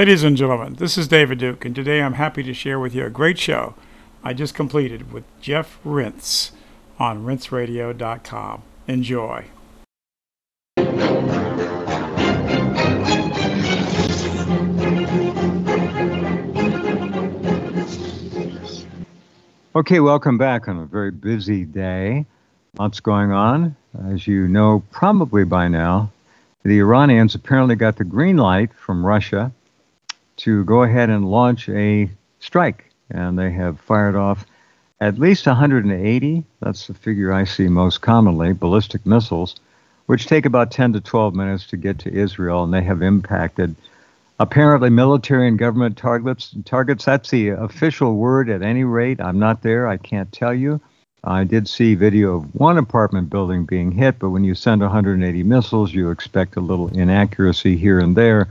Ladies and gentlemen, this is David Duke, and today I'm happy to share with you a great show I just completed with Jeff Rense on renseradio.com. Enjoy. Okay, welcome back on a very busy day. Lots going on. As you know, probably by now, the Iranians apparently got the green light from Russia to go ahead and launch a strike. And they have fired off at least 180, that's the figure I see most commonly, ballistic missiles, which take about 10 to 12 minutes to get to Israel. And they have impacted apparently military and government targets. Targets. That's the official word. At any rate, I'm not there. I can't tell you. I did see video of one apartment building being hit, but when you send 180 missiles, you expect a little inaccuracy here and there.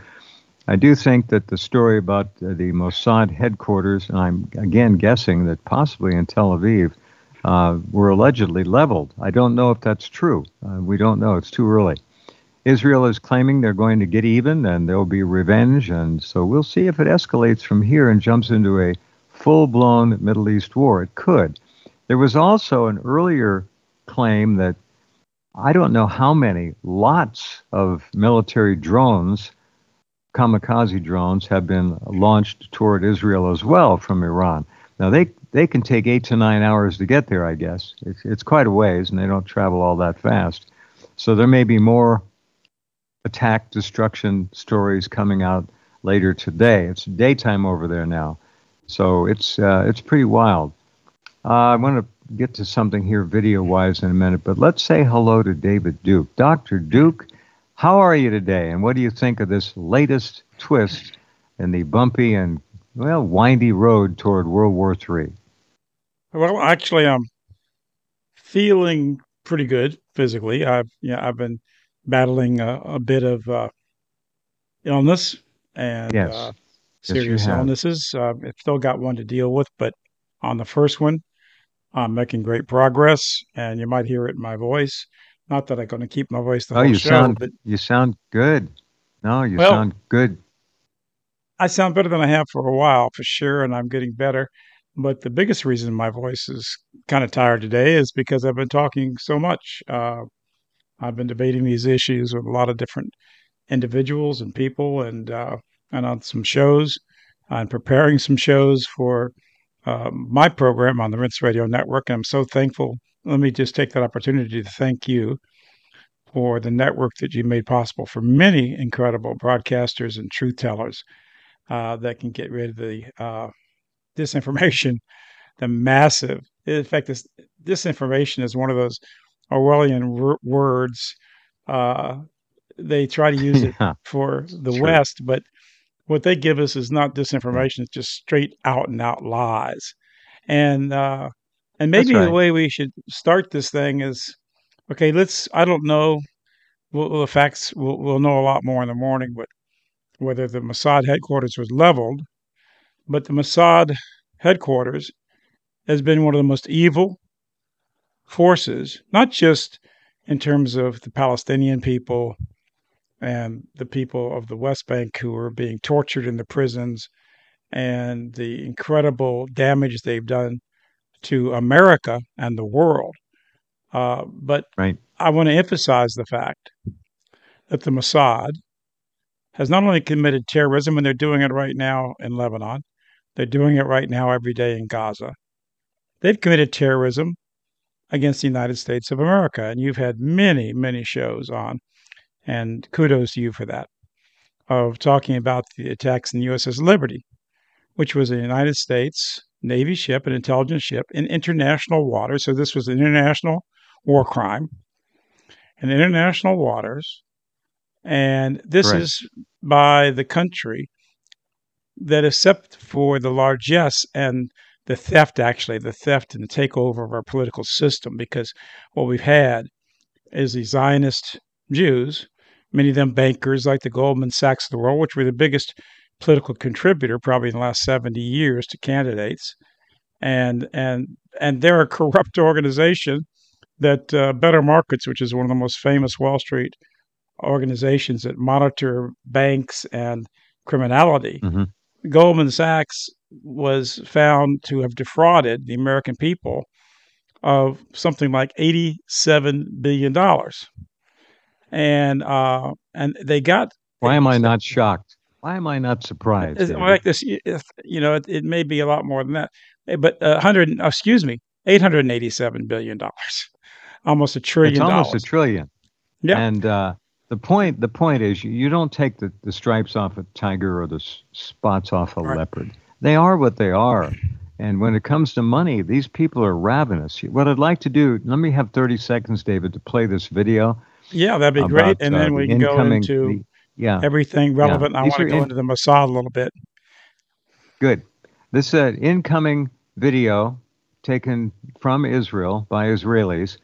I do think that the story about the Mossad headquarters, and I'm again guessing that possibly in Tel Aviv, uh, were allegedly leveled. I don't know if that's true. Uh, we don't know. It's too early. Israel is claiming they're going to get even and there'll be revenge. And so we'll see if it escalates from here and jumps into a full blown Middle East war. It could. There was also an earlier claim that I don't know how many lots of military drones, kamikaze drones, have been launched toward Israel as well from Iran. Now they they can take eight to nine hours to get there. I guess it's it's quite a ways, and they don't travel all that fast. So there may be more attack destruction stories coming out later today. It's daytime over there now, so it's uh, it's pretty wild. Uh, I want to get to something here video wise in a minute, but let's say hello to David Duke. Dr. Duke, how are you today, and what do you think of this latest twist in the bumpy and well windy road toward World War III? Well, actually, I'm feeling pretty good physically. I've yeah, I've been battling a, a bit of uh, illness and yes. uh, serious have. illnesses. Uh, I've still got one to deal with, but on the first one, I'm making great progress, and you might hear it in my voice. Not that I'm going to keep my voice the Oh, whole you show, sound but you sound good. No, you well, sound good. I sound better than I have for a while, for sure, and I'm getting better. But the biggest reason my voice is kind of tired today is because I've been talking so much. Uh, I've been debating these issues with a lot of different individuals and people, and uh, and on some shows, and preparing some shows for um, my program on the Rense Radio Network. And I'm so thankful. Let me just take that opportunity to thank you for the network that you made possible for many incredible broadcasters and truth tellers uh, that can get rid of the uh, disinformation, the massive. In fact, this disinformation is one of those Orwellian wor- words. Uh, they try to use it for the true. West, but what they give us is not disinformation; it's just straight out and out lies. And uh, and maybe the way we should start this thing is okay. Let's. I don't know. Well, the facts we'll, we'll know a lot more in the morning, but whether the Mossad headquarters was leveled, but the Mossad headquarters has been one of the most evil forces, not just in terms of the Palestinian people and the people of the West Bank who are being tortured in the prisons and the incredible damage they've done to America and the world. Uh, but Right. I want to emphasize the fact that the Mossad has not only committed terrorism, and they're doing it right now in Lebanon, they're doing it right now every day in Gaza. They've committed terrorism against the United States of America. And you've had many, many shows on, and kudos to you for that, of talking about the attacks in the USS Liberty, which was a United States Navy ship, an intelligence ship in international waters. So this was an international war crime in international waters. And this Correct. is by the country that, except for the largesse and the theft, actually, the theft and the takeover of our political system, because what we've had is the Zionist Jews, many of them bankers like the Goldman Sachs of the world, which were the biggest political contributor probably in the last 70 years to candidates. And and and they're a corrupt organization that uh, Better Markets, which is one of the most famous Wall Street organizations that monitor banks and criminality. Mm-hmm. Goldman Sachs was found to have defrauded the American people of something like eighty-seven billion dollars, and uh, and they got. Why am I not shocked? Why am I not surprised? It's like this, you know, it, it, may be a lot more than that, eh, but uh, hundred, excuse me, eight hundred and eighty-seven billion dollars, almost a trillion. It's almost dollars. a trillion. Yeah, and uh, the point, the point is, you, you don't take the, the stripes off a tiger or the spots off a right. leopard. They are what they are. And when it comes to money, these people are ravenous. What I'd like to do, let me have 30 seconds, David, to play this video. Yeah, that'd be about, great. And then uh, we can go into the, yeah, everything relevant. Yeah. I want to go in, into the Mossad a little bit. Good. This uh, incoming video taken from Israel by Israelis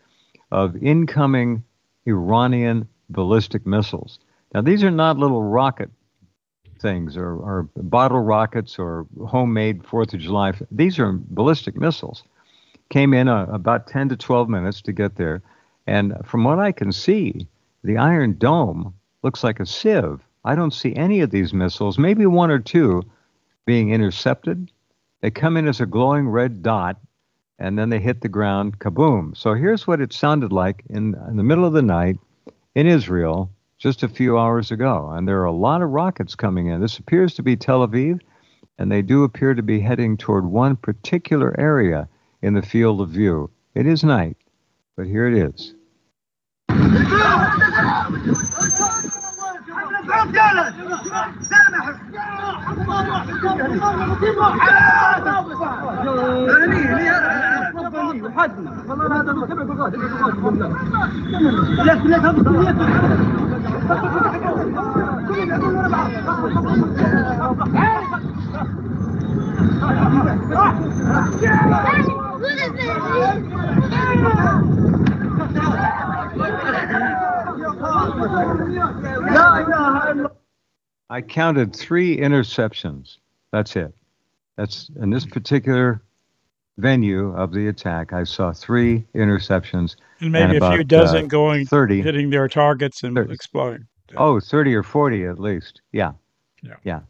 of incoming Iranian ballistic missiles. Now, these are not little rocket things or, or bottle rockets or homemade Fourth of July. These are ballistic missiles. Came in uh, about 10 to 12 minutes to get there. And from what I can see, the Iron Dome looks like a sieve. I don't see any of these missiles, maybe one or two, being intercepted. They come in as a glowing red dot and then they hit the ground, kaboom. So here's what it sounded like in, in the middle of the night in Israel just a few hours ago. And there are a lot of rockets coming in. This appears to be Tel Aviv, and they do appear to be heading toward one particular area in the field of view. It is night, but here it is. Yeah! I counted three interceptions. That's it. That's in this particular venue of the attack. I saw three interceptions. And maybe and about, a few dozen uh, going 30, hitting their targets and 30. exploding. Oh, 30 or 40 at least. Yeah. Yeah. Yeah.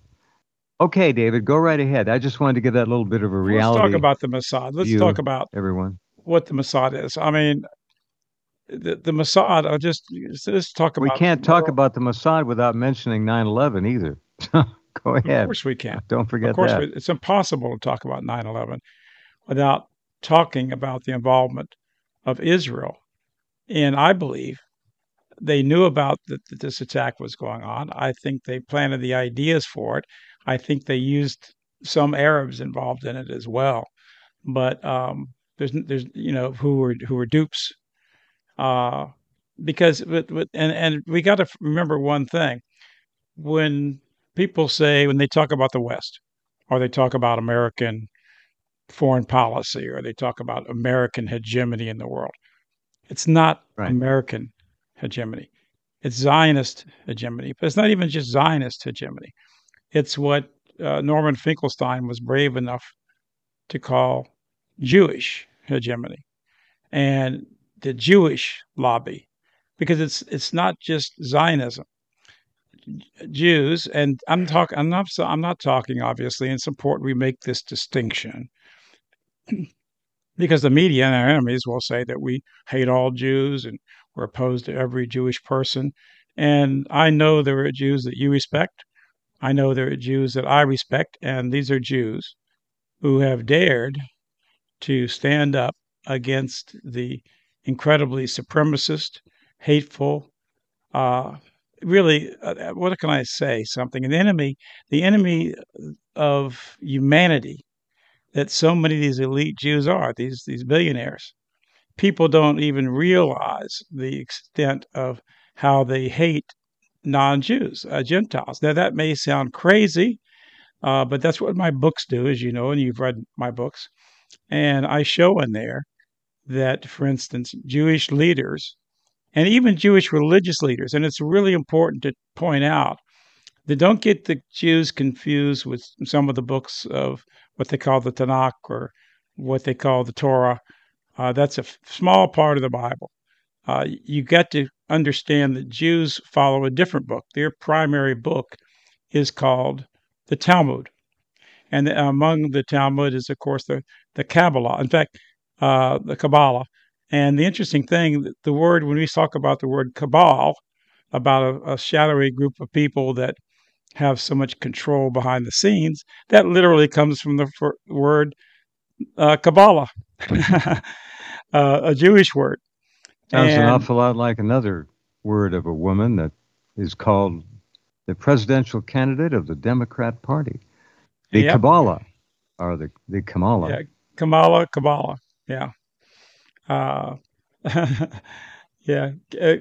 Okay, David, go right ahead. I just wanted to give that little bit of a reality. Let's talk about the Mossad. Let's talk about everyone what the Mossad is. I mean, the, the Mossad. I'll just let's talk about. We can't talk about the Mossad without mentioning 9/11 either. go ahead. Of course, we can. Don't forget of course, that. We, it's impossible to talk about 9/11 without talking about the involvement of Israel. And I believe they knew about that this attack was going on. I think they planted the ideas for it. I think they used some Arabs involved in it as well. But um, there's there's you know who were who were dupes. Uh, because but, but, and and we got to remember one thing when people say when they talk about the West or they talk about American foreign policy or they talk about American hegemony in the world. It's not right. American hegemony. It's Zionist hegemony, but it's not even just Zionist hegemony. It's what uh, Norman Finkelstein was brave enough to call Jewish hegemony and the Jewish lobby, because it's it's not just Zionism. Jews, and I'm talking. I'm not. So I'm not talking. Obviously, and it's important we make this distinction because the media and our enemies will say that we hate all Jews and we're opposed to every Jewish person. And I know there are Jews that you respect. I know there are Jews that I respect, and these are Jews who have dared to stand up against the incredibly supremacist, hateful, uh, really, uh, what can I say? Something. An enemy, the enemy of humanity that so many of these elite Jews are, these these billionaires. People don't even realize the extent of how they hate non-Jews, uh, Gentiles. Now that may sound crazy, uh, but that's what my books do, as you know, and you've read my books. And I show in there that, for instance, Jewish leaders and even Jewish religious leaders, and it's really important to point out that don't get the Jews confused with some of the books of what they call the Tanakh or what they call the Torah. Uh, that's a f- small part of the Bible. Uh, you got to understand that Jews follow a different book. Their primary book is called the Talmud. And among the Talmud is, of course, the, the Kabbalah. In fact, uh, the Kabbalah. And the interesting thing, the word, when we talk about the word Cabal, about a, a shadowy group of people that have so much control behind the scenes, that literally comes from the word uh, Kabbalah, uh, a Jewish word. Sounds and, an awful lot like another word of a woman that is called the presidential candidate of the Democrat Party, the yep. Kabbalah, or the the Kamala. Yeah, Kamala, Kabbalah. Yeah. Uh, yeah. Uh,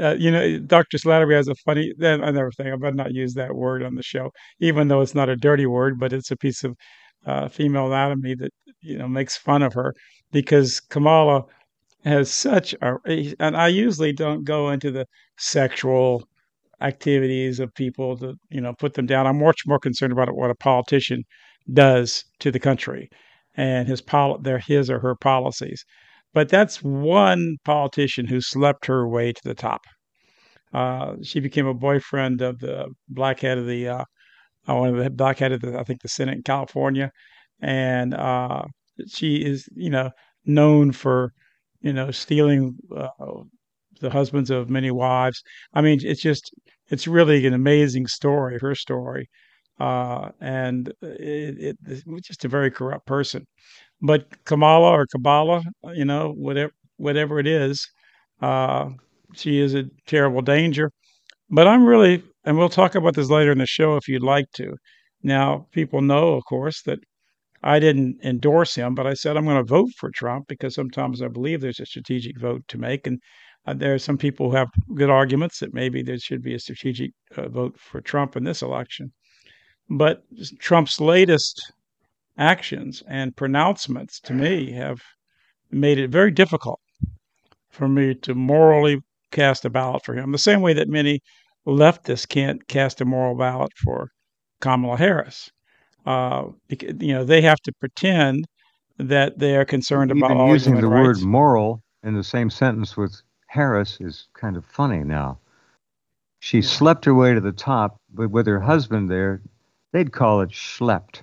uh, you know, Dr. Slattery has a funny, another thing, I better not use that word on the show, even though it's not a dirty word, but it's a piece of uh, female anatomy that, you know, makes fun of her because Kamala has such a, and I usually don't go into the sexual activities of people to, you know, put them down. I'm much more concerned about what a politician does to the country and his pol- their his or her policies. But that's one politician who slept her way to the top. Uh, she became a boyfriend of the black head of the uh, uh one of the black head of the, I think the Senate in California, and uh, she is you know known for you know stealing uh, the husbands of many wives. I mean, it's just it's really an amazing story, her story, uh, and it, it, just a very corrupt person. But Kamala or Kabbalah, you know, whatever whatever it is, uh, she is a terrible danger. But I'm really, and we'll talk about this later in the show if you'd like to. Now, people know, of course, that I didn't endorse him, but I said I'm going to vote for Trump because sometimes I believe there's a strategic vote to make, and uh, there are some people who have good arguments that maybe there should be a strategic uh, vote for Trump in this election. But Trump's latest actions and pronouncements to me have made it very difficult for me to morally cast a ballot for him, the same way that many leftists can't cast a moral ballot for Kamala Harris. Uh, you know, they have to pretend that they are concerned Even about all using the rights. word moral in the same sentence with Harris is kind of funny now. She yeah. slept her way to the top, but with her husband there, they'd call it schlepped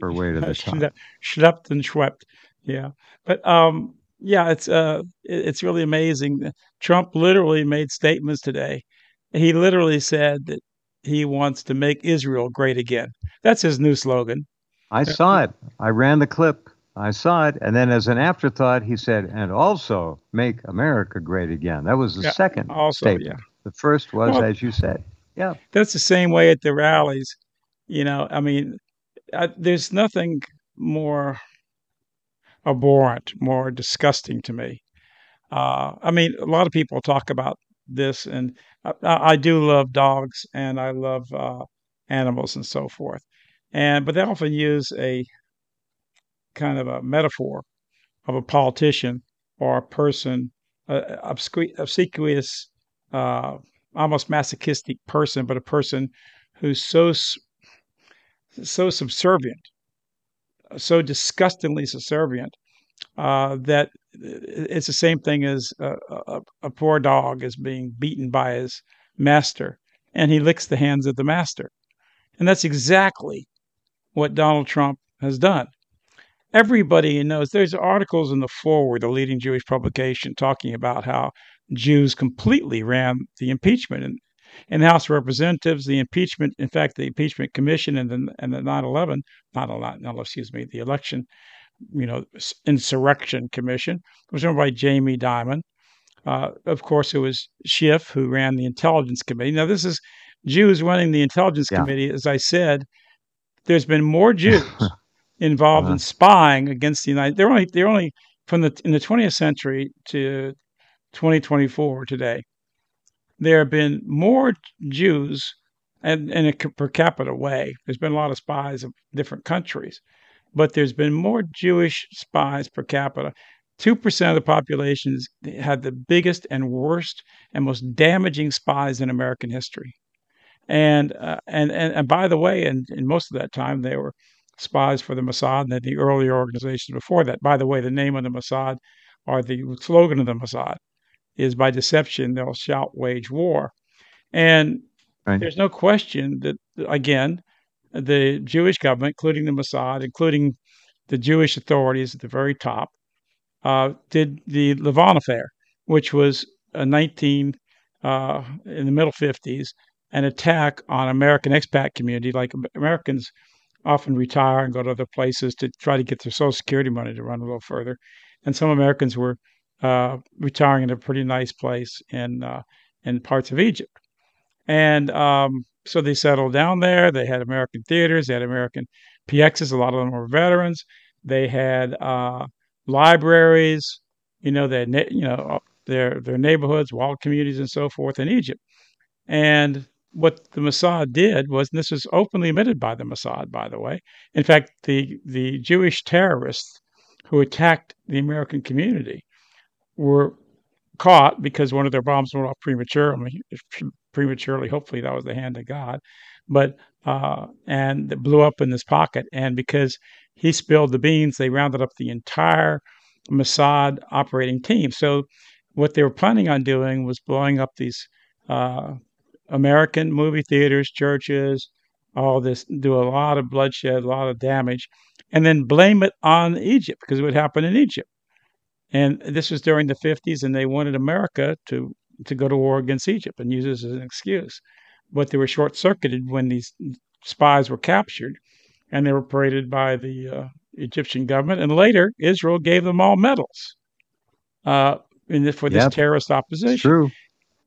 her way to the top. Schlepped and schwepped. Yeah. But um, yeah, it's uh, it's really amazing. Trump literally made statements today. He literally said that he wants to make Israel great again. That's his new slogan. I saw it. I ran the clip. I saw it. And then as an afterthought, he said, and also make America great again. That was the yeah, second also, statement. Yeah. The first was, well, as you said. Yeah. That's the same way at the rallies. You know, I mean, I, there's nothing more abhorrent, more disgusting to me. Uh, I mean, a lot of people talk about this, and I, I do love dogs and I love uh, animals and so forth. And but they often use a kind of a metaphor of a politician or a person, uh, obsequious, uh, almost masochistic person, but a person who's so so subservient, so disgustingly subservient uh, that it's the same thing as a, a, a, poor dog is being beaten by his master, and he licks the hands of the master. And that's exactly what Donald Trump has done. Everybody knows there's articles in the forward, a leading Jewish publication, talking about how Jews completely ran the impeachment. And in the House of Representatives, the impeachment, in fact, the impeachment commission and the and the 9/11, not a lot, no, excuse me, the election, you know, insurrection commission was run by Jamie Dimon. Uh, of course, it was Schiff who ran the intelligence committee. Now, this is Jews running the intelligence yeah. committee. As I said, there's been more Jews involved uh-huh. in spying against the United. They're only they're only from the in the 20th century to 2024 today there have been more Jews and in a per capita way. There's been a lot of spies of different countries, but there's been more Jewish spies per capita. Two percent of the population had the biggest and worst and most damaging spies in American history. And uh, and, and and by the way, and in most of that time they were spies for the Mossad and the earlier organizations before that. By the way, the name of the Mossad or the slogan of the Mossad is by deception they'll shout wage war. And Right. there's no question that again, the Jewish government, including the Mossad, including the Jewish authorities at the very top, uh, did the Lavon affair, which was a 19 uh, in the middle 50s, an attack on American expat community. Like Americans often retire and go to other places to try to get their Social Security money to run a little further, and some Americans were uh, retiring in a pretty nice place in uh, in parts of Egypt, and um, so they settled down there. They had American theaters, they had American PXs. A lot of them were veterans. They had uh, libraries. You know, had, you know their their neighborhoods, walled communities, and so forth in Egypt. And what the Mossad did was, and this was openly admitted by the Mossad, by the way. In fact, the the Jewish terrorists who attacked the American community were caught because one of their bombs went off prematurely. Prematurely, hopefully that was the hand of God, but uh, and it blew up in his pocket. And because he spilled the beans, they rounded up the entire Mossad operating team. So what they were planning on doing was blowing up these uh, American movie theaters, churches, all this, do a lot of bloodshed, a lot of damage, and then blame it on Egypt because it would happen in Egypt. And this was during the 50s, and they wanted America to to go to war against Egypt and use this as an excuse. But they were short circuited when these spies were captured, and they were paraded by the uh, Egyptian government. And later, Israel gave them all medals uh, in this, for this Yep. terrorist It's opposition. true.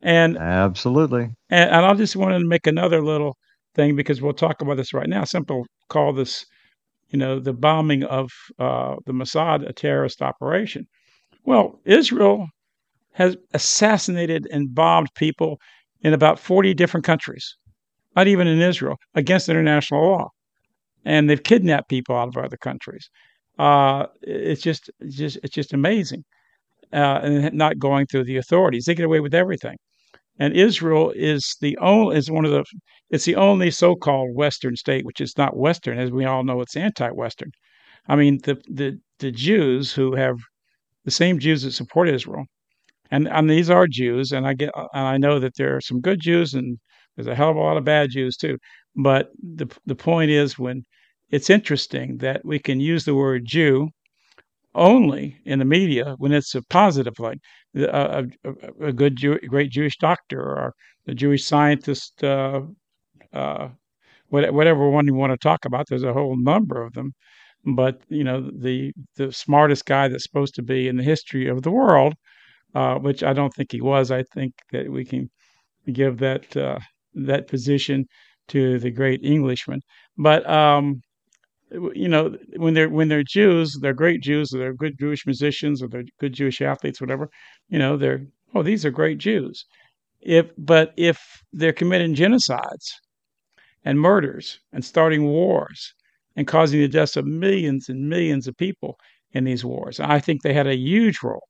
And Absolutely. and, and I just wanted to make another little thing because we'll talk about this right now. Some people call this, you know, the bombing of uh, the Mossad a terrorist operation. Well, Israel has assassinated and bombed people in about 40 different countries, not even in Israel, against international law. And they've kidnapped people out of other countries. Uh, it's just, it's just, it's just amazing. Uh, and not going through the authorities, they get away with everything and Israel is the only is one of the it's the only so-called Western state which is not Western, as we all know, it's anti-Western. I mean, the the the Jews who have the same Jews that support Israel, and and these are Jews, and I get and I know that there are some good Jews and there's a hell of a lot of bad Jews too. But the the point is when it's interesting that we can use the word Jew only in the media when it's a positive like a, a, a good Jew, great Jewish doctor or the Jewish scientist, uh, uh, whatever one you want to talk about. There's a whole number of them, but you know the the smartest guy that's supposed to be in the history of the world, uh, which I don't think he was. I think that we can give that uh, that position to the great Englishman, but. Um, you know when they're when they're Jews, they're great Jews, or they're good Jewish musicians, or they're good Jewish athletes, whatever. You know, they're oh these are great Jews. If but if they're committing genocides and murders and starting wars and causing the deaths of millions and millions of people in these wars, I think they had a huge role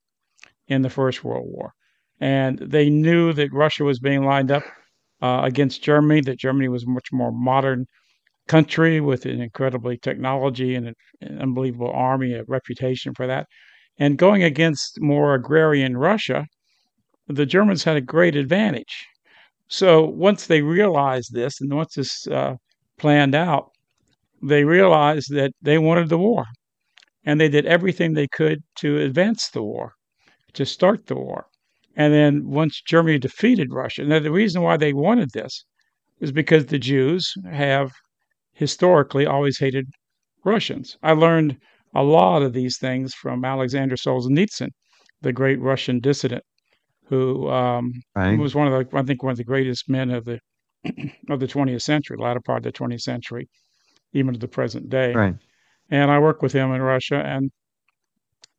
in the First World War, and they knew that Russia was being lined up uh, against Germany, that Germany was a much more modern country with an incredibly technology and an unbelievable army, a reputation for that. And going against more agrarian Russia, the Germans had a great advantage. So once they realized this, and once this uh, planned out, they realized that they wanted the war, and they did everything they could to advance the war, to start the war. And then once Germany defeated Russia, now the reason why they wanted this is because the Jews have historically always hated Russians. I learned a lot of these things from Alexander Solzhenitsyn, the great Russian dissident, who um, Right. was one of the I think one of the greatest men of the of the 20th century, latter part of the 20th century, even to the present day. Right. And I worked with him in Russia, and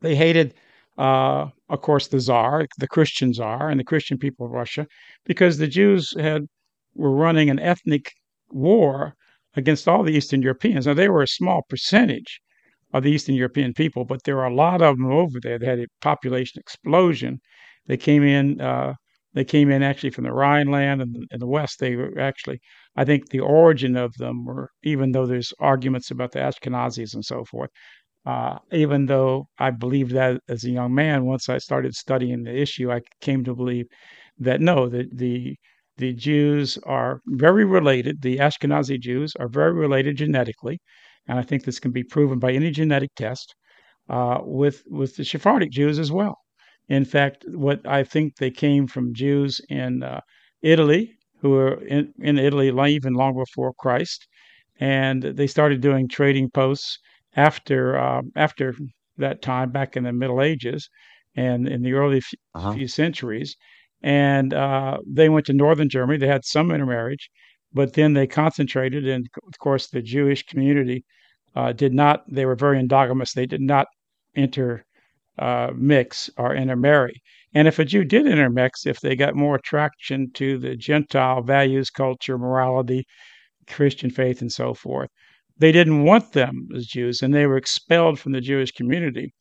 they hated, uh, of course, the Tsar, the Christian Tsar, and the Christian people of Russia, because the Jews had were running an ethnic war against all the Eastern Europeans. Now they were a small percentage of the Eastern European people, but there were a lot of them over there. They had a population explosion. They came in. Uh, they came in actually from the Rhineland and in the West. They were actually, I think, the origin of them were. Even though there's arguments about the Ashkenazis and so forth, uh, even though I believed that as a young man, once I started studying the issue, I came to believe that no, the the the Jews are very related. The Ashkenazi Jews are very related genetically, and I think this can be proven by any genetic test uh, with with the Sephardic Jews as well. In fact, what I think they came from Jews in uh, Italy who were in, in Italy even long before Christ, and they started doing trading posts after uh, after that time back in the Middle Ages and in the early f- uh-huh. few centuries. And uh, they went to northern Germany. They had some intermarriage, but then they concentrated. And of course, the Jewish community uh, did not. They were very endogamous. They did not intermix uh, or intermarry. And if a Jew did intermix, if they got more attraction to the Gentile values, culture, morality, Christian faith, and so forth, they didn't want them as Jews, and they were expelled from the Jewish community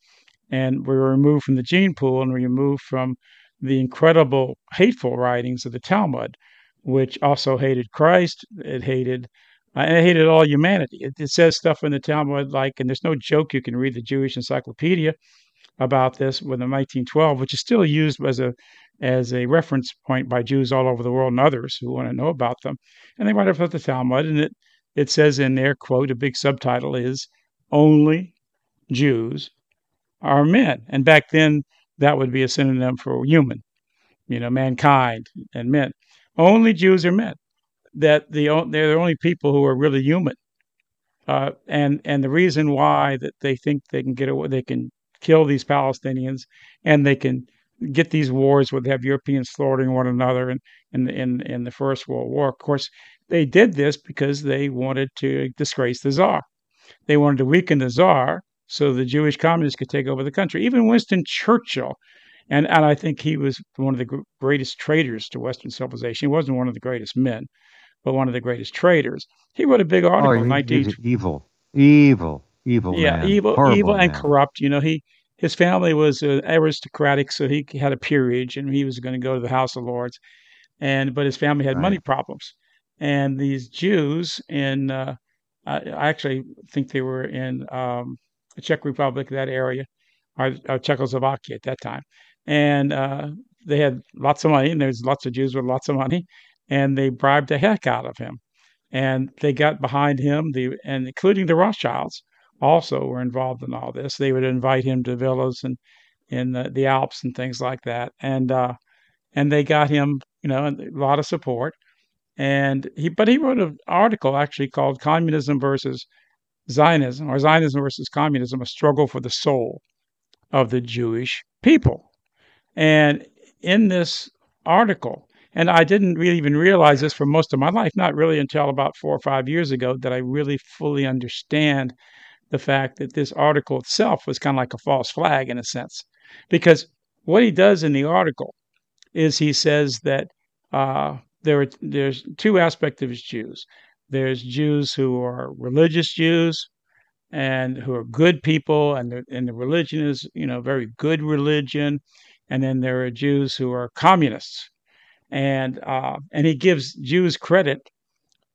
and were removed from the gene pool and removed from the incredible hateful writings of the Talmud, which also hated Christ. It hated uh, and it hated all humanity. It, it, says stuff in the Talmud like, and there's no joke. You can read the Jewish Encyclopedia about this with the 1912, which is still used as a as a reference point by Jews all over the world and others who want to know about them. And they write about the Talmud, and it it says in there, quote, a big subtitle is "Only Jews are men," and back then that would be a synonym for human, you know, mankind and men. Only Jews are men. That the they're the only people who are really human. Uh, and and the reason why that they think they can get away, they can kill these Palestinians, and they can get these wars where they have Europeans slaughtering one another in, in, in, in the First World War. Of course, they did this because they wanted to disgrace the Tsar. They wanted to weaken the Tsar so the Jewish communists could take over the country. Even Winston Churchill, and, and I think he was one of the greatest traitors to Western civilization. He wasn't one of the greatest men, but one of the greatest traitors. He wrote a big oh, article oh, in 19... evil, evil evil yeah man. evil Horrible evil man. and corrupt you know he his family was uh, aristocratic so he had a peerage and he was going to go to the house of lords and but his family had right. money problems and these jews in uh, I, I, actually think they were in um, the czech republic that area or, or, czechoslovakia at that time and uh, they had lots of money and there's lots of jews with lots of money and they bribed the heck out of him and they got behind him the and including the rothschilds also were involved in all this. They would invite him to villas and in the, the Alps and things like that, and uh, and they got him, you know, a lot of support. And he, but he wrote an article actually called "Communism versus Zionism" or "Zionism versus Communism: A Struggle for the Soul of the Jewish People." And in this article, and I didn't really even realize this for most of my life, not really until about four or five years ago, that I really fully understand the fact that this article itself was kind of like a false flag in a sense. Because what he does in the article is he says that uh, there are, there's two aspects of his Jews. There's Jews who are religious Jews and who are good people, and the, and the religion is you know very good religion, and then there are Jews who are communists, and uh, and he gives Jews credit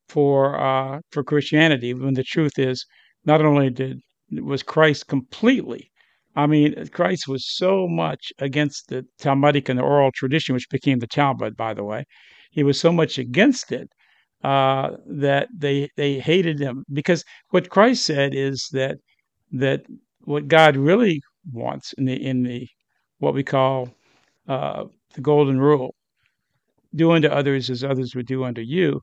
for uh, for Christianity when the truth is not only did was Christ completely, I mean, Christ was so much against the Talmudic and the oral tradition, which became the Talmud, by the way. He was so much against it uh, that they they hated him because what Christ said is that that what God really wants in the in the what we call uh, the golden rule, do unto others as others would do unto you.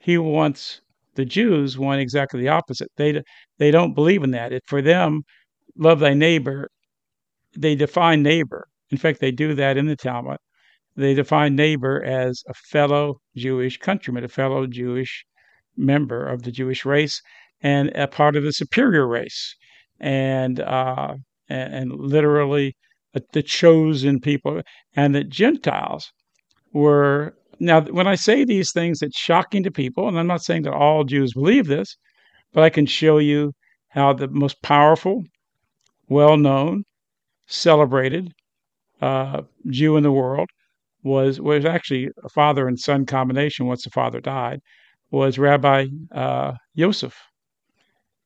He wants the Jews want exactly the opposite. They they don't believe in that. It, for them, love thy neighbor. They define neighbor. In fact, they do that in the Talmud. They define neighbor as a fellow Jewish countryman, a fellow Jewish member of the Jewish race, and a part of the superior race, and uh, and, and literally the chosen people, and the Gentiles were now, when I say these things, it's shocking to people, and I'm not saying that all Jews believe this, but I can show you how the most powerful, well known, celebrated uh, Jew in the world was was actually a father and son combination once the father died was Rabbi uh, Yosef.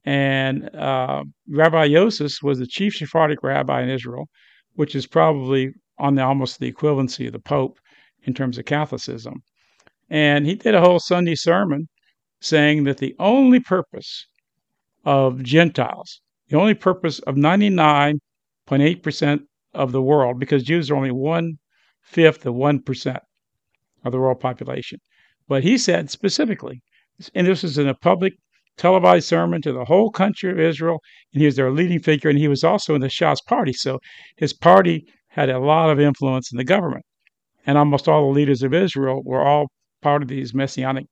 And uh, Rabbi Yosef was the chief Sephardic rabbi in Israel, which is probably on the almost the equivalency of the Pope in terms of Catholicism. And he did a whole Sunday sermon saying that the only purpose of Gentiles, the only purpose of 99.8% of the world, because Jews are only one fifth of 1% of the world population. But he said specifically, and this was in a public televised sermon to the whole country of Israel, and he was their leading figure, and he was also in the Shas party. So his party had a lot of influence in the government. And almost all the leaders of Israel were all part of these messianic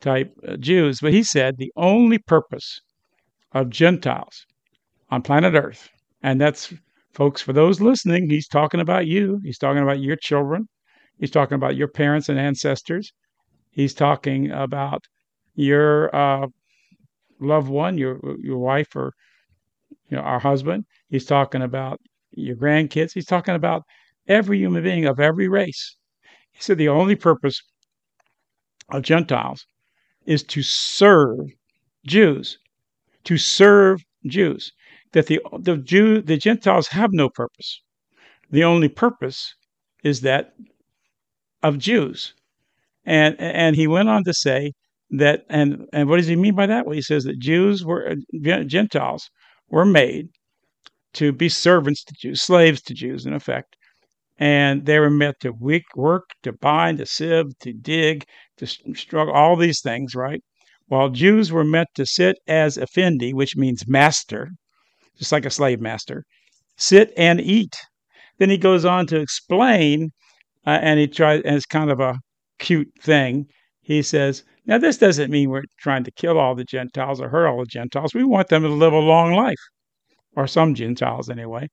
type uh, Jews. But he said the only purpose of Gentiles on planet Earth, and that's, folks, for those listening, he's talking about you, he's talking about your children, he's talking about your parents and ancestors, he's talking about your uh, loved one, your your wife or you know our husband. He's talking about your grandkids. He's talking about every human being of every race. He said the only purpose of Gentiles is to serve Jews, to serve Jews. That the the Jew the Gentiles have no purpose. The only purpose is that of Jews. And and he went on to say that and and what does he mean by that? Well, he says that Jews were uh, Gentiles were made to be servants to Jews, slaves to Jews, in effect, and they were meant to work, to bind, to sieve, to dig, to struggle, all these things, right? While Jews were meant to sit as effendi, which means master, just like a slave master, sit and eat. Then he goes on to explain, uh, and he tries, and it's kind of a cute thing. He says, now, this doesn't mean we're trying to kill all the Gentiles or hurt all the Gentiles. We want them to live a long life, or some Gentiles anyway.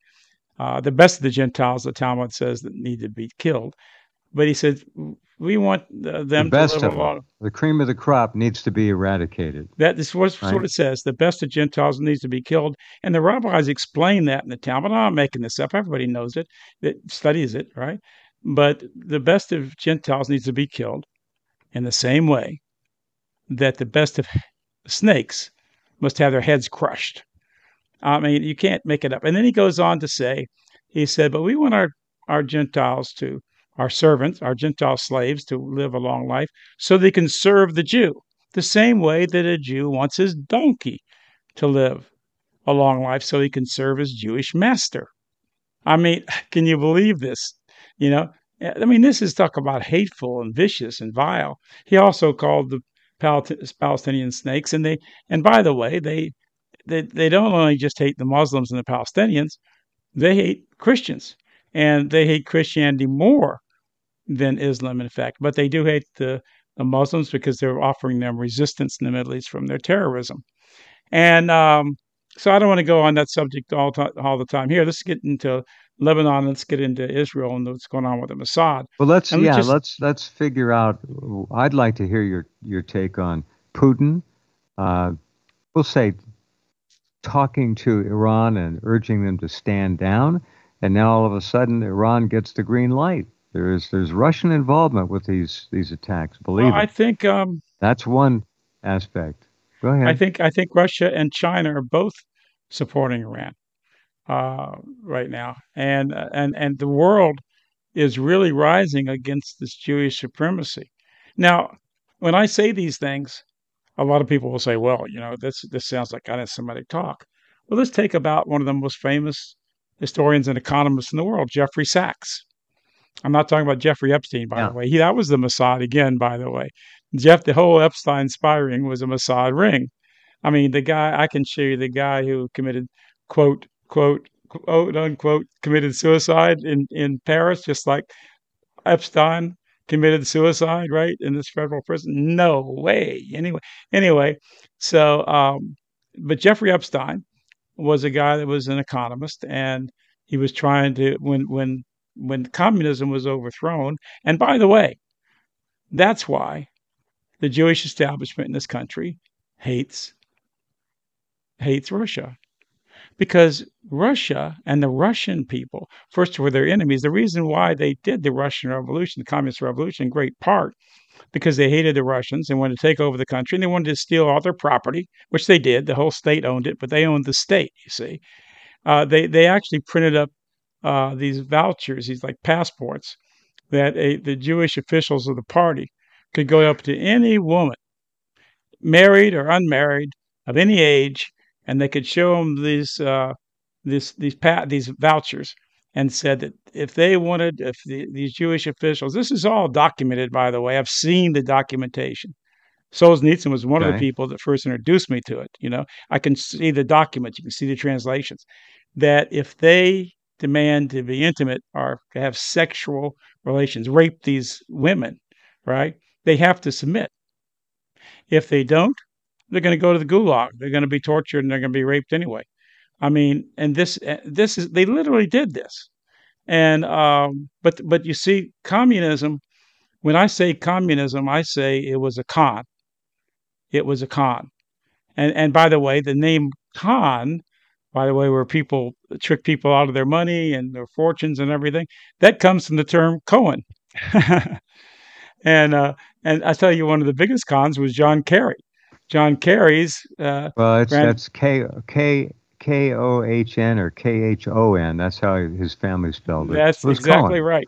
Uh, the best of the Gentiles, the Talmud says, that need to be killed. But he said, we want them the best to live of a long The cream of the crop needs to be eradicated. That is what, right? what it says. The best of Gentiles needs to be killed. And the rabbis explain that in the Talmud. I'm not making this up. Everybody knows it, that studies it, right? But the best of Gentiles needs to be killed in the same way that the best of snakes must have their heads crushed. I mean, you can't make it up. And then he goes on to say, he said, but we want our, our Gentiles to, our servants, our Gentile slaves to live a long life so they can serve the Jew the same way that a Jew wants his donkey to live a long life so he can serve his Jewish master. I mean, can you believe this? You know, eh, I mean, this is talk about hateful and vicious and vile. He also called the Palestinian snakes. And they, and by the way, they, they, they don't only just hate the Muslims and the Palestinians, they hate Christians, and they hate Christianity more than Islam, in fact. But they do hate the, the Muslims because they're offering them resistance in the Middle East from their terrorism. And um, so I don't want to go on that subject all, all the time here. Let's get into Lebanon. Let's get into Israel and what's going on with the Mossad. Well, let's and yeah, let's, just, let's let's figure out. I'd like to hear your your take on Putin. Uh, we'll say talking to Iran and urging them to stand down, and now all of a sudden Iran gets the green light. There's there's Russian involvement with these these attacks. Believe well, I think um, that's one aspect. Go ahead. I think I think Russia and China are both supporting Iran uh, right now, and and and the world is really rising against this Jewish supremacy. Now, when I say these things, a lot of people will say, "Well, you know, this this sounds like anti-Semitic talk." Well, let's take about one of the most famous historians and economists in the world, Jeffrey Sachs. I'm not talking about Jeffrey Epstein, by yeah. the way. He that was the Mossad again, by the way. Jeff, the whole Epstein spying was a Mossad ring. I mean, the guy I can show you the guy who committed quote quote, quote unquote, committed suicide in, in Paris, just like Epstein committed suicide, right, in this federal prison? No way. Anyway, anyway, so, um, but Jeffrey Epstein was a guy that was an economist, and he was trying to when when when communism was overthrown. And by the way, that's why the Jewish establishment in this country hates hates Russia because Russia and the Russian people first were their enemies. The reason why they did the Russian Revolution, the Communist Revolution, in great part because they hated the Russians and wanted to take over the country and they wanted to steal all their property, which they did. The whole state owned it, but they owned the state. You see, uh, they they actually printed up uh, these vouchers, these like passports, that a, the Jewish officials of the party could go up to any woman, married or unmarried, of any age, and they could show them these uh, this these pat these vouchers and said that if they wanted, if the, these Jewish officials, this is all documented, by the way. I've seen the documentation. Solzhenitsyn was one okay. of the people that first introduced me to it. You know, I can see the documents, you can see the translations. That if they demand to be intimate or to have sexual relations, rape these women, right? They have to submit. If they don't, they're going to go to the gulag. They're going to be tortured and they're going to be raped anyway. I mean, and this eh, this is they literally did this, and um, but but you see, communism. When I say communism, I say it was a con. It was a con, and and by the way, the name con, by the way, where people trick people out of their money and their fortunes and everything, that comes from the term Cohen. and uh, and I tell you, one of the biggest cons was John Kerry. John Kerry's. Uh, well, it's, grand- that's K K K O H N or K H O N. That's how his family spelled it. That's it exactly right.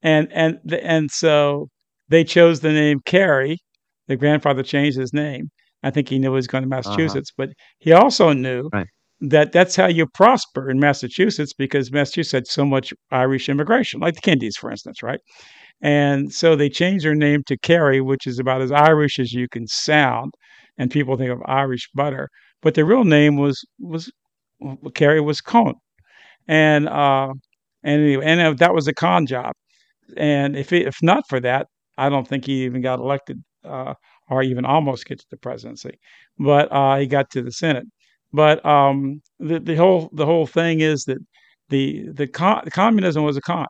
And and and so they chose the name Kerry. The grandfather changed his name. I think he knew he was going to uh-huh. Massachusetts, uh-huh. but he also knew right. that that's how you prosper in Massachusetts because Massachusetts had so much Irish immigration, like the Kennedys, for instance, right? And so they changed their name to Kerry, which is about as Irish as you can sound. And people think of Irish butter but the real name was was Kerry was Cohen, and uh, and anyway, and that was a con job. And if it, if not for that, I don't think he even got elected uh, or even almost get to the presidency. But uh, he got to the Senate. But um, the the whole the whole thing is that the the, con- communism was a con.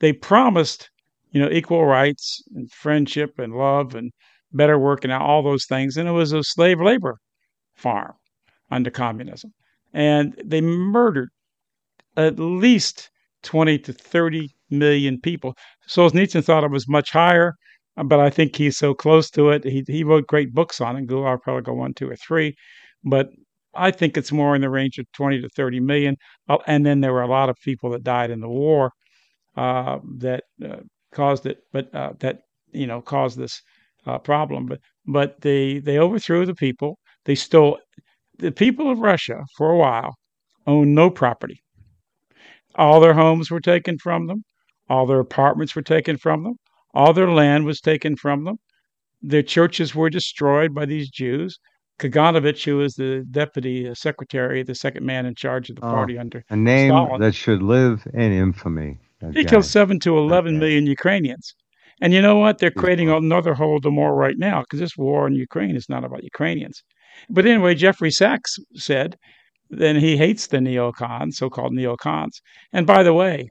They promised you know equal rights and friendship and love and better work and all those things, and it was a slave labor farm under communism. And they murdered at least 20 to 30 million people. Solzhenitsyn thought it was much higher, but I think he's so close to it. He, he wrote great books on it. I'll probably go one, two, or three. But I think it's more in the range of 20 to 30 million. Uh, and then there were a lot of people that died in the war uh, that uh, caused it, but uh, that, you know, caused this uh, problem. But, but they, they overthrew the people. They stole the people of Russia, for a while, owned no property. All their homes were taken from them, all their apartments were taken from them, all their land was taken from them. Their churches were destroyed by these Jews. Kaganovich, who was the deputy secretary, the second man in charge of the oh, party under a name Stalin, that should live in infamy. He guy. killed seven to eleven million Ukrainians. And you know what? They're creating another Holodomor right now because this war in Ukraine is not about Ukrainians. But anyway, Jeffrey Sachs said, then he hates the neocons, so-called neocons. And by the way,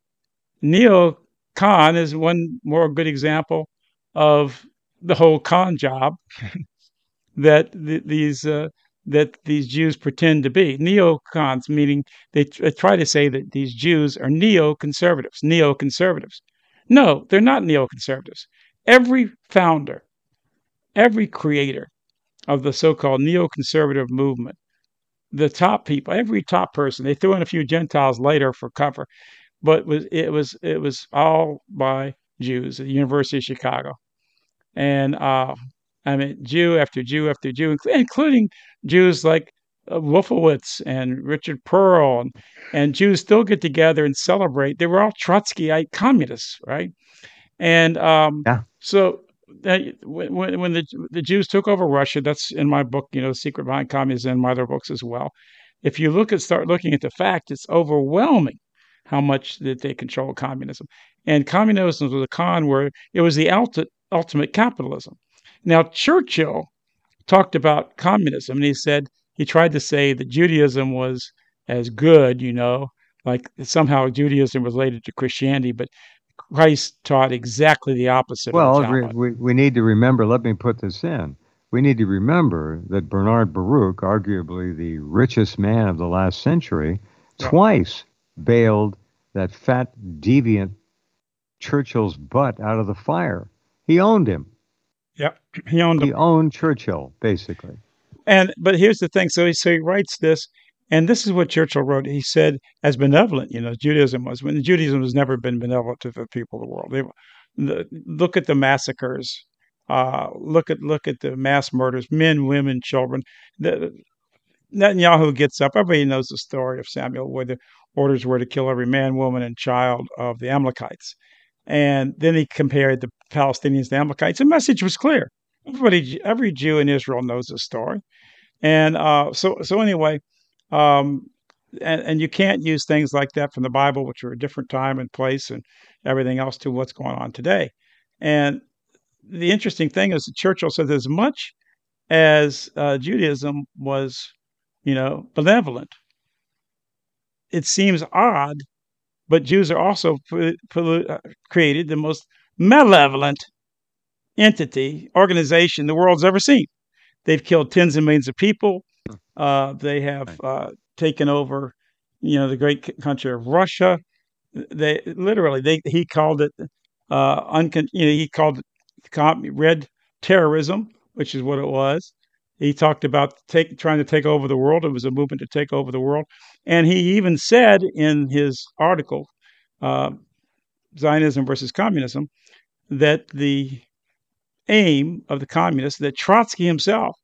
neocon is one more good example of the whole con job that th- these uh, that these Jews pretend to be. Neocons, meaning they t- try to say that these Jews are neoconservatives. Neoconservatives. No, they're not neoconservatives. Every founder, every creator of the so-called neoconservative movement. The top people, every top person, they threw in a few Gentiles later for cover, but it was it was it was all by Jews at the University of Chicago, and uh, I mean Jew after Jew after Jew, including Jews like uh, Wolfowitz and Richard Perle and, and Jews still get together and celebrate. They were all Trotskyite communists, right? And um, yeah. so when, when the the Jews took over Russia, that's in my book, you know, the Secret Behind Communism, and my other books as well. If you look at start looking at the fact, it's overwhelming how much that they control communism. And communism was a con where it was the ultimate ultimate capitalism. Now Churchill talked about communism, and he said he tried to say that Judaism was as good, you know, like somehow Judaism related to Christianity, but Christ taught exactly the opposite. Well, we, we need to remember, let me put this in. We need to remember that Bernard Baruch, arguably the richest man of the last century, yeah. twice bailed that fat, deviant Churchill's butt out of the fire. He owned him. Yep, he owned him. He owned Churchill, basically. And but here's the thing. So he so he writes this, and this is what Churchill wrote. He said, as benevolent, you know, Judaism was. When Judaism has never been benevolent to the people of the world. They, the, look at the massacres Uh, look at look at the mass murders, men, women, children. The, Netanyahu gets up. Everybody knows the story of Samuel, where the orders were to kill every man, woman, and child of the Amalekites. And then he compared the Palestinians to Amalekites. The message was clear. Everybody, every Jew in Israel knows the story. And uh, so, so anyway, um, and, and you can't use things like that from the Bible, which are a different time and place and everything else, to what's going on today. And the interesting thing is that Churchill says as much as uh, Judaism was, you know, benevolent, it seems odd, but Jews are also uh, created the most malevolent entity, organization the world's ever seen. They've killed tens of millions of people. Hmm. Uh, they have uh, taken over, you know, the great country of Russia. They literally, they he called it, uh, uncon- you know, he called it red terrorism, which is what it was. He talked about take, trying to take over the world. It was a movement to take over the world. And he even said in his article, uh, Zionism versus Communism, that the aim of the communists, that Trotsky himself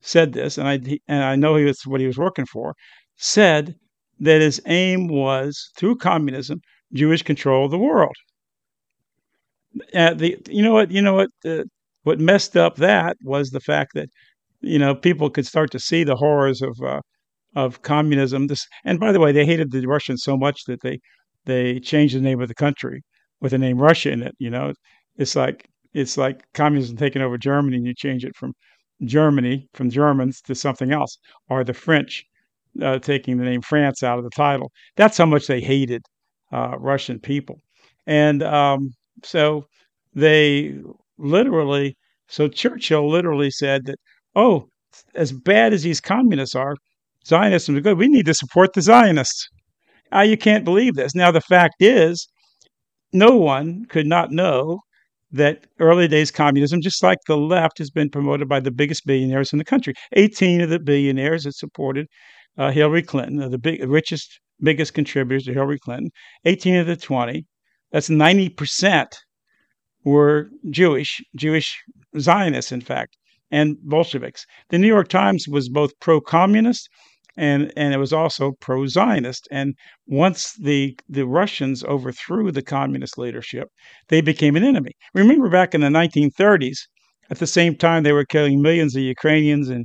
said this, and I, and I know he was what he was working for, said that his aim was, through communism, Jewish control of the world uh, the you know what you know what uh, what messed up that was the fact that you know people could start to see the horrors of uh, of communism. This and by the way, they hated the Russians so much that they they changed the name of the country with the name Russia in it. You know, it's like it's like communism taking over Germany, and you change it from Germany from Germans to something else, or the French uh, taking the name France out of the title. That's how much they hated uh, Russian people, and um, so they literally, so Churchill literally said that, oh, as bad as these communists are, Zionism is good. We need to support the Zionists. Ah, you can't believe this. Now, the fact is, no one could not know that early days communism, just like the left, has been promoted by the biggest billionaires in the country. 18 of the billionaires that supported uh, Hillary Clinton, the big, richest, biggest contributors to Hillary Clinton, 18 of the 20 that's 90% were Jewish, Jewish Zionists, in fact, and Bolsheviks. The New York Times was both pro communist and, and it was also pro Zionist. And once the, the Russians overthrew the communist leadership, they became an enemy. Remember back in the 1930s, at the same time, they were killing millions of Ukrainians and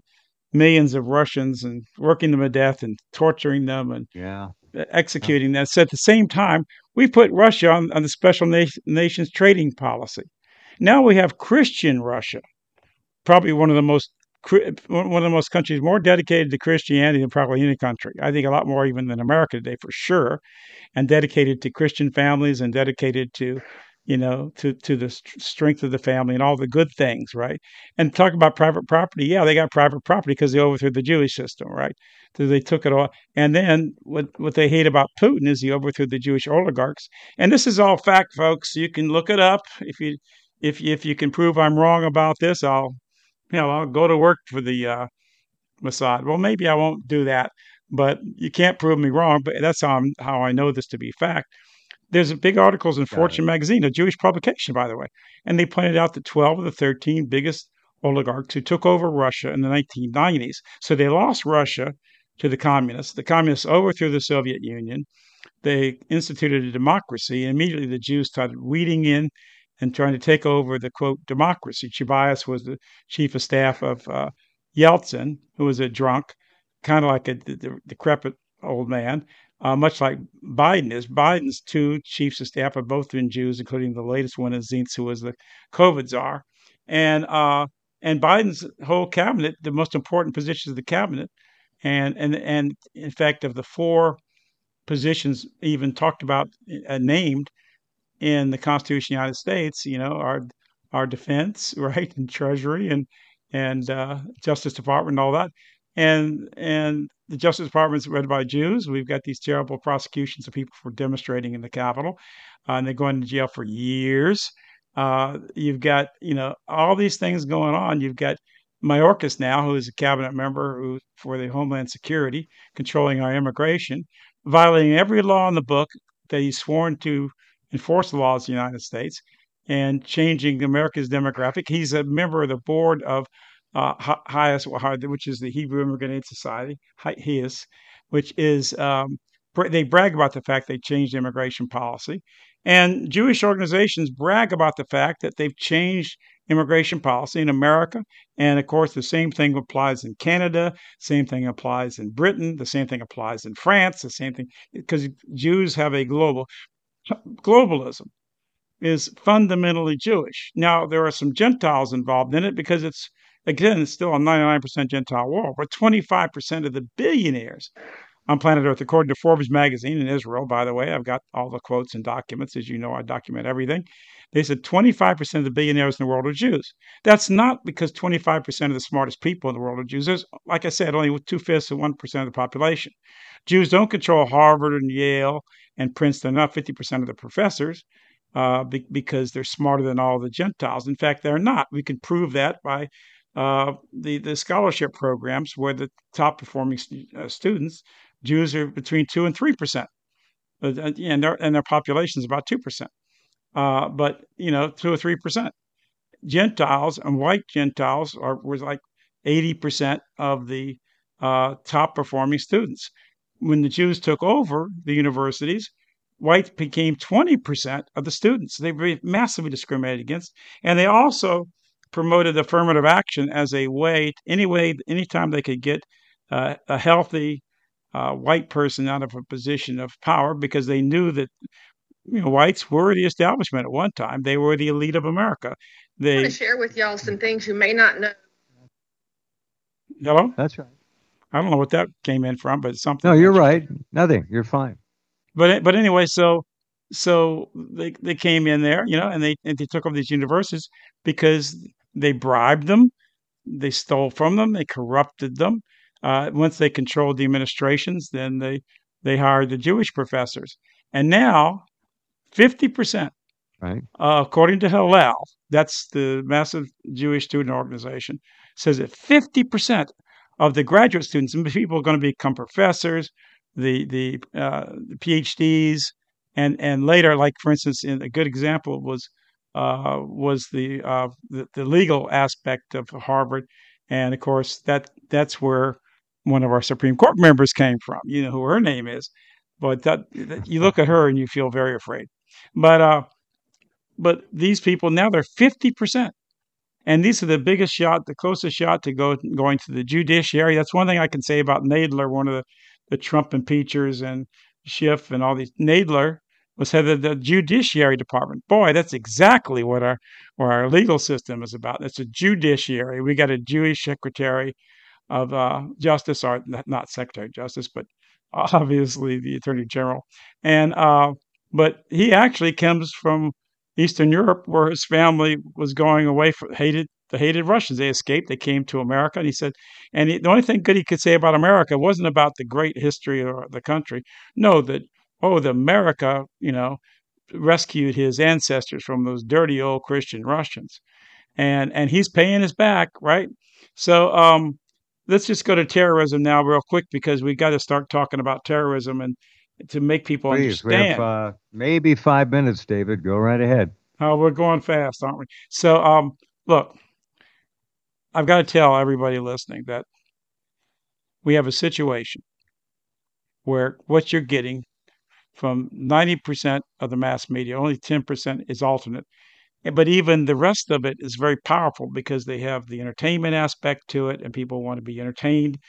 millions of Russians and working them to death and torturing them and yeah. executing them. So at the same time, we put Russia on, on the special na- nations trading policy. Now we have Christian Russia, probably one of the most one of the most countries more dedicated to Christianity than probably any country. I think a lot more even than America today, for sure, and dedicated to Christian families and dedicated to you know, to to the strength of the family and all the good things, right? And talk about private property. Yeah, they got private property because they overthrew the Jewish system, right? So they took it all. And then what what they hate about Putin is he overthrew the Jewish oligarchs. And this is all fact, folks. You can look it up if you if if you can prove I'm wrong about this. I'll you know I'll go to work for the uh, Mossad. Well, maybe I won't do that, but you can't prove me wrong. But that's how I'm, how I know this to be fact there's a big articles in Got Fortune it. magazine, a Jewish publication, by the way, and they pointed out that 12 of the 13 biggest oligarchs who took over Russia in the 1990s. So they lost Russia to the communists. The communists overthrew the Soviet Union. They instituted a democracy, and immediately the Jews started weeding in and trying to take over the quote democracy. Chubais was the chief of staff of uh, Yeltsin, who was a drunk, kind of like a, a decrepit old man uh, much like Biden is. Biden's two chiefs of staff have both been Jews, including the latest one is Zients, who was the COVID czar. And uh, and Biden's whole cabinet, the most important positions of the cabinet, and and and in fact, of the four positions even talked about, uh, named in the Constitution of the United States, you know, our our defense, right, and Treasury, and and uh, Justice Department, and all that, and and the Justice Department is run by Jews. We've got these terrible prosecutions of people for demonstrating in the Capitol, uh, and they're going to jail for years. Uh, you've got, you know, all these things going on. You've got Mayorkas now, who is a cabinet member who, for the Homeland Security, controlling our immigration, violating every law in the book that he's sworn to enforce the laws of the United States. and changing America's demographic. He's a member of the board of uh, HIAS, which is the Hebrew Immigrant Aid Society, HIAS, which is um, they brag about the fact they changed immigration policy. And Jewish organizations brag about the fact that they've changed immigration policy in America. And of course, the same thing applies in Canada, same thing applies in Britain, the same thing applies in France, the same thing because Jews have a global globalism is fundamentally Jewish. Now, there are some Gentiles involved in it because it's, again, it's still a 99% Gentile world, but 25% of the billionaires on planet Earth, according to Forbes magazine in Israel, by the way, I've got all the quotes and documents. As you know, I document everything. They said 25% of the billionaires in the world are Jews. That's not because 25% of the smartest people in the world are Jews. There's, like I said, only two fifths of 1% of the population. Jews don't control Harvard and Yale and Princeton, not 50% of the professors. Uh, be, because they're smarter than all the Gentiles. In fact, they're not. We can prove that by uh, the the scholarship programs where the top performing st- uh, students Jews are between two and three percent, uh, uh, and their and their population is about two percent. Uh, but you know, two or three percent. Gentiles and white Gentiles are was like eighty percent of the top performing students. When the Jews took over the universities, whites became 20% of the students. They were massively discriminated against. And they also promoted affirmative action as a way, any way, anytime they could get uh, a healthy uh, white person out of a position of power because they knew that you know whites were the establishment at one time. They were the elite of America. They I want to share with y'all some things you may not know. Hello. That's right. I don't know what that came in from, but something. No, you're right. Nothing. You're fine. But but anyway, so so they they came in there, you know, and they and they took over these universities because they bribed them, they stole from them, they corrupted them, uh, once they controlled the administrations, then they they hired the Jewish professors, and now fifty percent, right, uh, according to Hillel, that's the massive Jewish student organization, says that fifty percent of the graduate students and people are going to become professors, the the, uh, PhDs, and and later, like for instance, in a good example was uh, was the, uh, the, the legal aspect of Harvard, and of course that that's where one of our Supreme Court members came from. You know who her name is, but that, that you look at her and you feel very afraid. But uh, but these people now they're fifty percent, and these are the biggest shot, the closest shot to go going to the judiciary. That's one thing I can say about Nadler, one of the the Trump impeachers and Schiff and all these. Nadler was head of the Judiciary Department. Boy, that's exactly what our what our legal system is about. It's a judiciary. We got a Jewish secretary of uh, Justice, or not Secretary of Justice, but obviously the Attorney General. And uh, but he actually comes from Eastern Europe, where his family was going away for hated the hated Russians. They escaped. They came to America, and he said, and he, the only thing good he could say about America wasn't about the great history of the country. No, that oh, the America, you know, rescued his ancestors from those dirty old Christian Russians, and and he's paying his back, right? So um, let's just go to terrorism now, real quick, because we got to start talking about terrorism and to make people Please, understand. We have, uh, maybe five minutes, David. Go right ahead. Oh, we're going fast, aren't we? So, um, look, I've got to tell everybody listening that we have a situation where what you're getting from 90% of the mass media, only 10% is alternate. But even the rest of it is very powerful because they have the entertainment aspect to it, and people want to be entertained,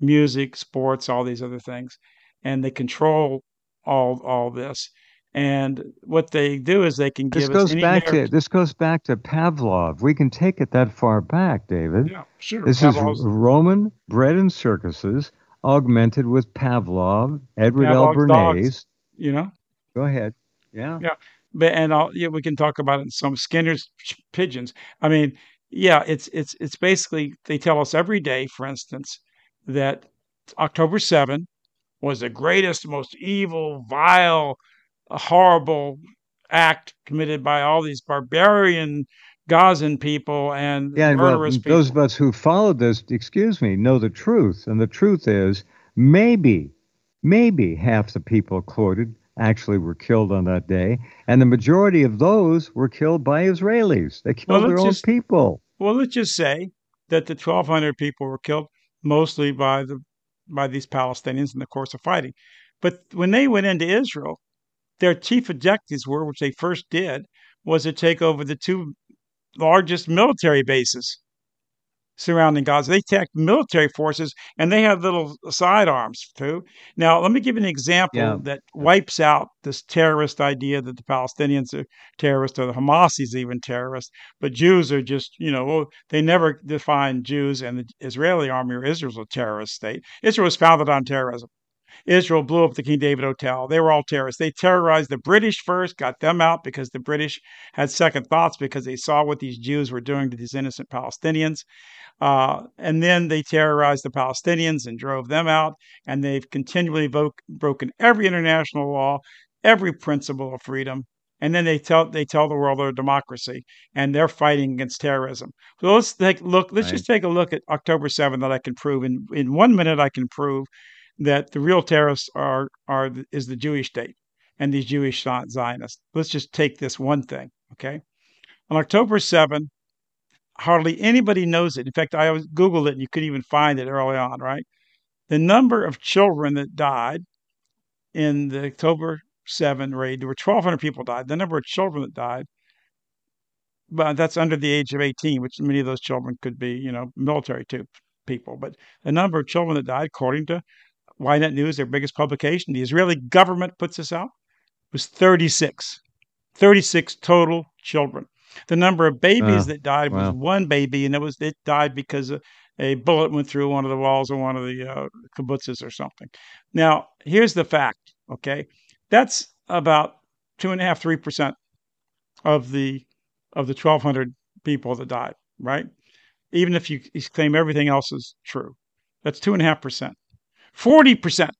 music, sports, all these other things, and they control all all this. And what they do is they can this give goes back narrative. to this goes back to Pavlov. We can take it that far back, David. Yeah, sure. This Pavlov's, is Roman bread and circuses augmented with Pavlov, Edward Pavlov's L. Bernays. dogs. You know. Go ahead. Yeah. Yeah. But and I'll, yeah, we can talk about it in some Skinner's pigeons. I mean, yeah, it's it's it's basically they tell us every day, for instance, that October 7 was the greatest, most evil, vile, horrible act committed by all these barbarian Gazan people and Yeah, and well, murderous people. those of us who followed this, excuse me, know the truth. And the truth is maybe, maybe half the people quoted actually were killed on that day, and the majority of those were killed by Israelis. They killed well, their own just, people. Well, let's just say that the 1,200 people were killed mostly by the by these Palestinians in the course of fighting. But when they went into Israel, their chief objectives were, which they first did, was to take over the two largest military bases surrounding Gaza. They attacked military forces and they have little sidearms too. Now, let me give you an example yeah. that wipes out this terrorist idea that the Palestinians are terrorists or the Hamas is even terrorists, but Jews are just, you know, oh, they never define Jews and the Israeli army or Israel's a terrorist state. Israel was founded on terrorism. Israel blew up the King David Hotel. They were all terrorists. They terrorized the British first, got them out because the British had second thoughts because they saw what these Jews were doing to these innocent Palestinians. Uh, and then they terrorized the Palestinians and drove them out. And they've continually vo- broken every international law, every principle of freedom. And then they tell they tell the world they're a democracy and they're fighting against terrorism. So let's take look. Let's right. just take a look at October 7th that I can prove in in one minute. I can prove that the real terrorists are are is the Jewish state and these Jewish Zionists. Let's just take this one thing, okay? On October 7, hardly anybody knows it. In fact, I Googled it and you could even find it early on, right? The number of children that died in the October 7 raid, there were 1,200 people died. The number of children that died, but that's under the age of 18, which many of those children could be, you know, military too, people. But the number of children that died, according to Ynet News, their biggest publication, the Israeli government puts this out, was 36. 36 total children. The number of babies that died was one baby, and it was it died because a bullet went through one of the walls of one of the uh, kibbutzes or something. Now, here's the fact. Okay, that's about two and a half, three percent of the of the 1,200 people that died. Right? Even if you, you claim everything else is true, that's two and a half percent. 40%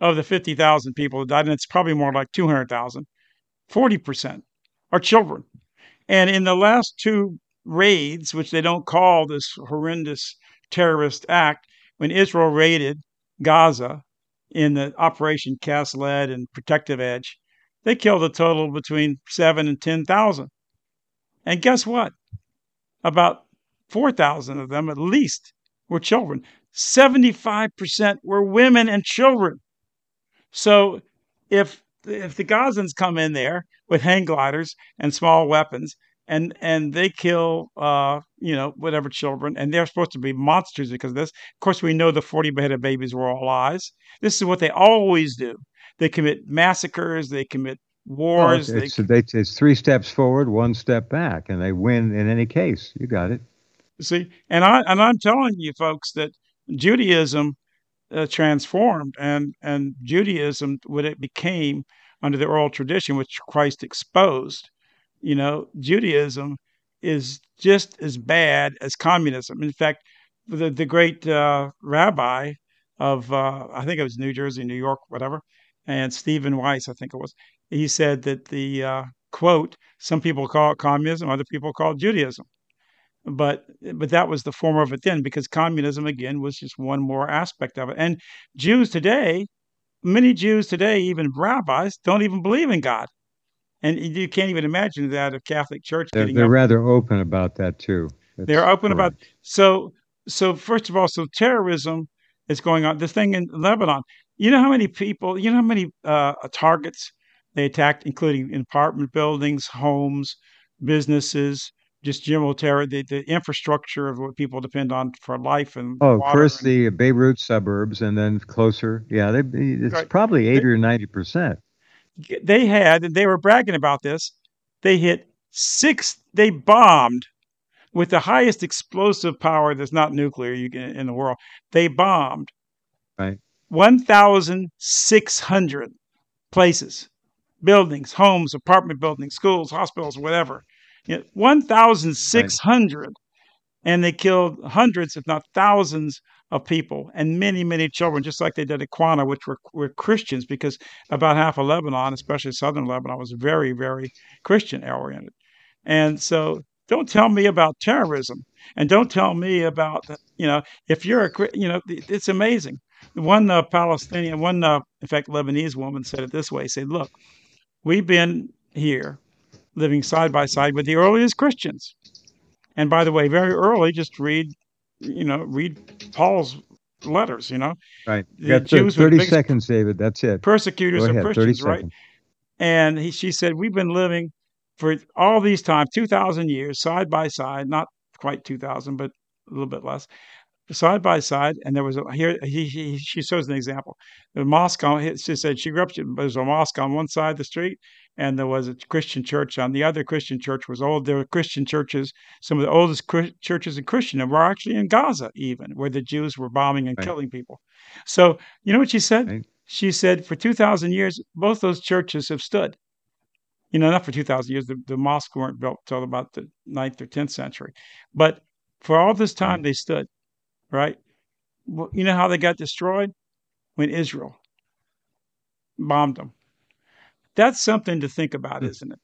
of the 50,000 people that died, and it's probably more like 200,000, 40% are children. And in the last two raids, which they don't call this horrendous terrorist act, when Israel raided Gaza in the Operation Cast Lead and Protective Edge, they killed a total between seven and 10,000. And guess what? About 4,000 of them, at least, were children. 75% were women and children. So if if the Gazans come in there with hang gliders and small weapons and and they kill uh, you know whatever children and they're supposed to be monsters because of this of course we know the 40 beheaded babies were all lies. This is what they always do. They commit massacres they commit wars it's, they, it's, it's three steps forward one step back and they win in any case. You got it. See and i and i'm telling you folks that Judaism uh, transformed, and and Judaism, what it became under the oral tradition, which Christ exposed, you know, Judaism is just as bad as communism. In fact, the the great uh, rabbi of uh, I think it was New Jersey, New York, whatever, and Stephen Wise, I think it was. He said that the uh, quote, some people call it communism, other people call it Judaism but but that was the form of it then because communism again was just one more aspect of it. And jews today many jews today even rabbis don't even believe in god. And you can't even imagine that a catholic church they're, they're rather open about that too. That's they're open correct. about so so first of all so terrorism is going on. This thing in lebanon you know how many people you know how many uh, targets they attacked including apartment buildings homes businesses just general terror, the, the infrastructure of what people depend on for life and oh, first and, the Beirut suburbs, and then closer, yeah, they, it's right. probably eighty or ninety percent. They had, and they were bragging about this. They hit six. They bombed with the highest explosive power that's not nuclear you can, in the world. They bombed right one thousand six hundred places, buildings, homes, apartment buildings, schools, hospitals, whatever you know, 1,600. Right. And they killed hundreds, if not thousands, of people and many, many children, just like they did at Qana, which were, were Christians, because about half of Lebanon, especially southern Lebanon, was very, very Christian oriented. And so don't tell me about terrorism and don't tell me about, you know, if you're a, you know, it's amazing. one uh, Palestinian, one uh, in fact Lebanese woman said it this way: "said Look, we've been here living side by side with the earliest Christians, and by the way, very early, just read, you know, read Paul's letters. You know, Right. The got Jews were the 30 seconds, David. That's it. persecutors of ahead. 30 Christians, right? seconds. And he, she said, We've been living for all these times, 2,000 years, side by side, not quite 2,000, but a little bit less, side by side. And there was a, here, he, he, she shows an example. The mosque on, she said she grew up, there was a mosque on one side of the street, and there was a Christian church on the other. Christian church was old. There were Christian churches, some of the oldest Chris- churches in Christendom were actually in Gaza, even, where the Jews were bombing and Right. killing people. So, you know what she said? Right. She said, for 2,000 years, both those churches have stood. You know, not for 2,000 years, the, the mosques weren't built till about the 9th or 10th century. But for all this time, they stood, right? Well, you know how they got destroyed? When Israel bombed them. That's something to think about, Hmm. isn't it?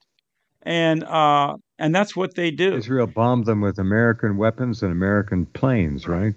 And uh, and that's what they do. Israel bombed them with American weapons and American planes, right?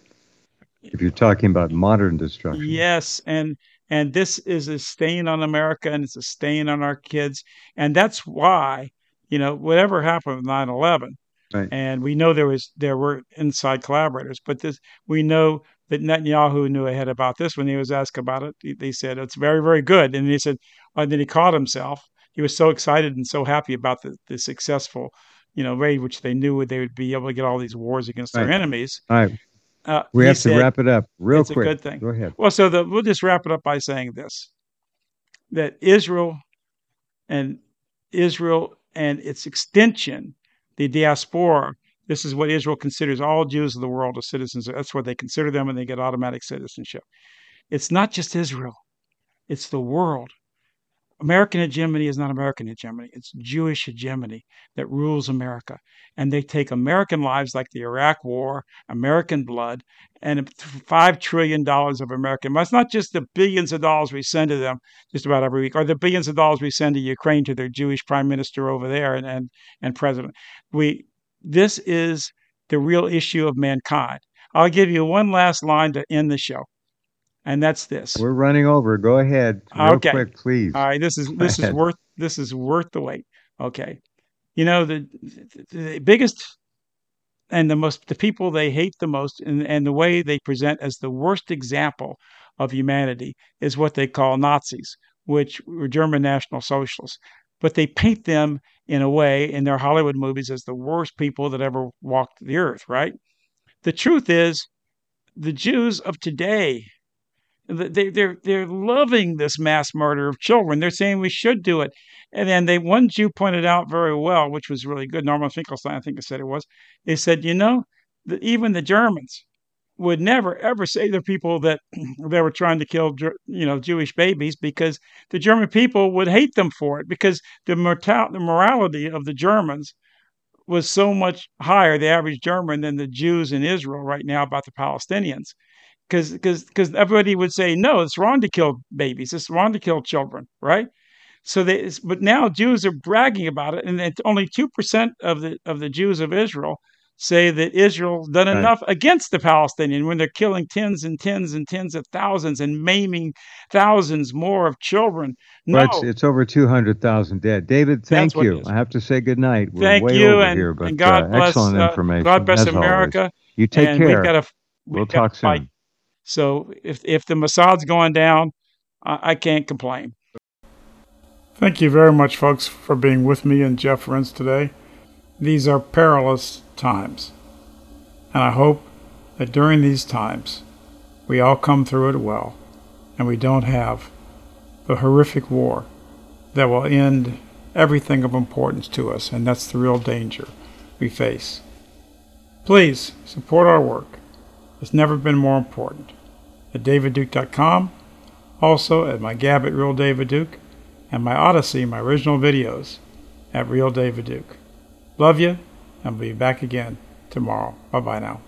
If you're talking about modern destruction. Yes, and and this is a stain on America and it's a stain on our kids. And that's why, you know, whatever happened with 9/11, Right. and we know there was there were inside collaborators, but this we know that Netanyahu knew ahead about this when he was asked about it. He, they said it's very very good, and he said, and then he caught himself. He was so excited and so happy about the, the successful, you know, raid, which they knew they would be able to get all these wars against their enemies. All right. Uh, We have to wrap it up real it's a good thing. Go ahead. well, so the, we'll just wrap it up by saying this: that Israel and Israel and its extension, the diaspora. This is what Israel considers all Jews of the world as citizens. That's what they consider them, and they get automatic citizenship. It's not just Israel; it's the world. American hegemony is not American hegemony. It's Jewish hegemony that rules America. And they take American lives like the Iraq War, American blood, and $5 trillion of American money. It's not just the billions of dollars we send to them just about every week, or the billions of dollars we send to Ukraine to their Jewish prime minister over there and, and, and president. We, this is the real issue of mankind. I'll give you one last line to end the show, and that's this. We're running over. Go ahead. Real Okay. quick, please. All right, this is Go this is worth this is worth the wait. Okay, you know the the biggest and the most the people they hate the most and, and the way they present as the worst example of humanity is what they call Nazis, which were German National Socialists. But they paint them in a way in their Hollywood movies as the worst people that ever walked the earth, right? The truth is, the Jews of today they, they're they're loving this mass murder of children. They're saying we should do it, and then they one Jew pointed out very well, which was really good. Norman Finkelstein, I think, I said it was. They said, you know, that even the Germans would never ever say to people that they were trying to kill you know Jewish babies because the German people would hate them for it because the the morality of the Germans was so much higher, the average German, than the Jews in Israel right now about the Palestinians because because because everybody would say no it's wrong to kill babies it's wrong to kill children right so they but now jews are bragging about it and it's only 2% of the of the jews of israel say that israel's done Right. enough against the palestinian when they're killing tens and tens and tens of thousands and maiming thousands more of children no Well, it's, it's over 200,000 dead. David, thank you. I have to say goodnight. We're thank you over and, here, but and god uh, bless excellent uh, information. god bless as always. america You take and care. we've got to we'll talk soon fight. So if if the Mossad's going down, I, I can't complain. Thank you very much, folks, for being with me and Jeff Rense today. These are perilous times, and I hope that during these times we all come through it well, and we don't have the horrific war that will end everything of importance to us, and that's the real danger we face. Please support our work. It's never been more important. At davidduke.com, also at my Gab at Real David Duke, and my Odysee, my original videos at Real David Duke. Love you, and we'll be back again tomorrow. Bye bye now.